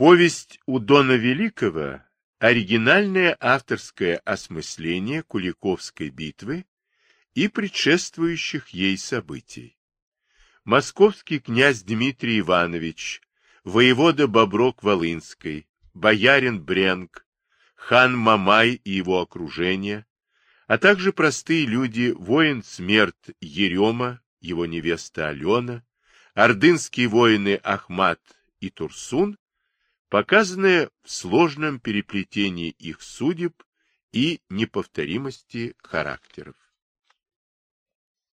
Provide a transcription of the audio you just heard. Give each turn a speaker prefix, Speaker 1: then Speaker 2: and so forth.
Speaker 1: Повесть у Дона Великого – оригинальное авторское осмысление Куликовской битвы и предшествующих ей событий. Московский князь Дмитрий Иванович, воевода Боброк-Волынской, боярин Бренг, хан Мамай и его окружение, а также простые люди, воин Смерть Ерема, его невеста Алена, ордынские воины Ахмат и Турсун, показанные в сложном переплетении их судеб и неповторимости характеров.